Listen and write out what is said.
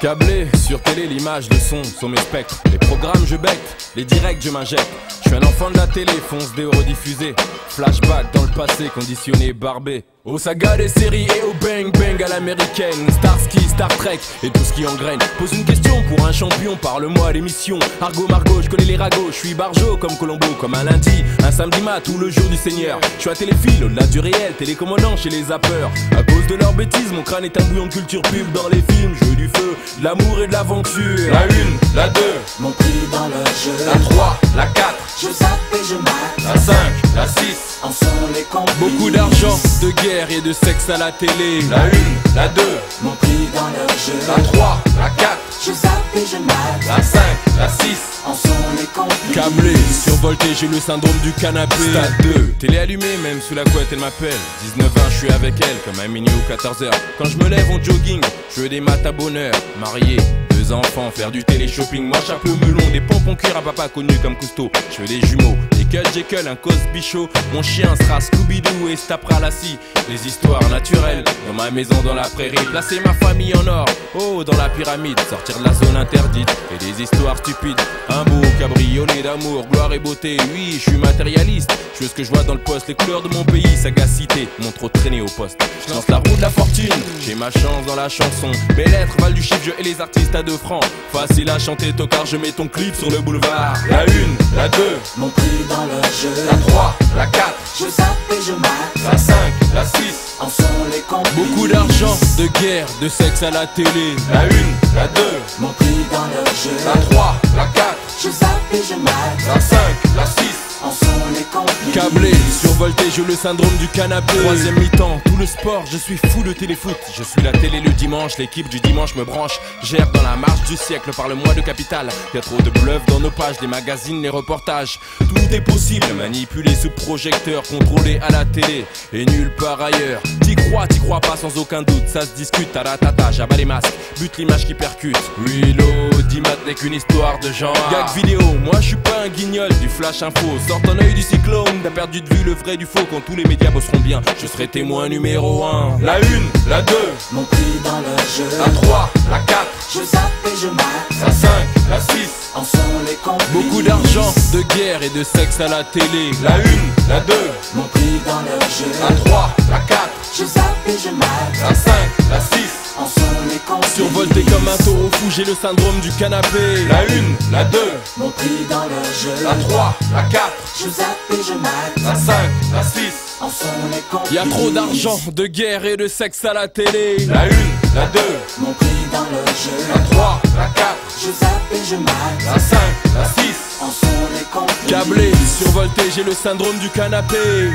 Câblé, sur télé, l'image, le son sont mes spectres. Les programmes, je becte, les directs, je m'injecte. Je suis un enfant de la télé, fonce des rediffusés. Flashback dans le passé, conditionné, barbé. Au saga des séries et au bang bang à l'américaine Starsky, Star Trek et tout ce qui engraine Pose une question pour un champion, parle-moi l'émission Argo Margot, je connais les ragots, je suis barjo comme Colombo Comme un lundi, un samedi mat ou le jour du Seigneur Je suis à téléphile, au-delà du réel, télécommandant chez les zappeurs À cause de leurs bêtises, mon crâne est un bouillon de culture pub Dans les films, je veux du feu, l'amour et de l'aventure. La une, la deux, Mon prix dans le jeu. La trois, la quatre, Je zappe et je mate la cinq, la six. En sont les complices. Beaucoup d'argent, de guerre et de sexe à la télé. La une, la deux, Mon prix dans le jeu. La 3, la 4, Je zappe et je mate la 5, la 6. En sont les complices Câblé, survolté, j'ai le syndrome du canapé. Stade 2, télé allumée, même sous la couette, elle m'appelle. 19 ans, je suis avec elle, comme à minuit ou 14h. Quand je me lève en jogging, je veux des maths à bonheur. Marié, enfants, faire du télé-shopping. Moi, chapeau melon, des pompons cuir à papa connu comme Cousteau. Je veux des jumeaux, des Cut Jekyll, un Cosby Show. Mon chien sera Scooby-Doo et se tapera la scie. Les histoires naturelles, dans ma maison, dans la prairie. Placer ma famille en or, oh, dans la pyramide. Sortir de la zone interdite et des histoires stupides. Un beau cabriolet d'amour, gloire et beauté. Oui, je suis matérialiste. Je veux ce que je vois dans le poste, les couleurs de mon pays, sagacité. Mon trop traîné au poste. Je lance la roue de la fortune, j'ai ma chance dans la chanson. Mes lettres valent du chiffre, je et les artistes à deux francs. Facile à chanter, tocard, je mets ton clip sur le boulevard. La une, la deux, Mon prix dans le jeu la trois, la quatre, Je zappe et je mate la cinq, la six. En sont les complices Beaucoup d'argent, de guerre, de sexe à la télé. La une, la deux, Mon prix dans le jeu la trois, la quatre, Je zappe et je mate la cinq, la six. En sont les complices Câblé, le syndrome du canapé. Troisième mi-temps, tout le sport, je suis fou de téléfoot. Je suis la télé le dimanche, l'équipe du dimanche me branche. Gère dans la marche du siècle par le mois de capital. Y a trop de bluff dans nos pages, les magazines, les reportages. Tout est possible, manipulé sous projecteur, contrôlé à la télé et nulle part ailleurs. T'y crois, t'y crois pas sans aucun doute, ça se discute à la tata, j'abats les masques, bute l'image qui percute. Oui, l'audimat n'est qu'une histoire de genre. Gag vidéo, moi je suis pas un guignol du flash info. Sors ton œil du cyclone, t'as perdu de vue le vrai du faux quand tous les médias bosseront bien. Je serai témoin numéro 1. La une, la 2, Mon prix dans le jeu la 3, la 4, Je zappe et je mate la 5, la 6. En sont les complices Beaucoup d'argent, de guerre et de sexe à la télé. La une, la 2, Mon prix dans le jeu la 3, la 4, Je zappe et je mate la 5, la 6. En sont les Survolté comme un taureau fou, j'ai le syndrome du canapé. La une, la 2, Mon prix dans le jeu la 3, la 4, Je zappe et je mate la 5, la 6. En sont les complices Y a trop d'argent, de guerre et de sexe à la télé. La une, la 2, Mon prix dans le jeu la 3, la 4, Je zappe et je mate la 5, la 6. En sont les complices Câblé, survolté, j'ai le syndrome du canapé.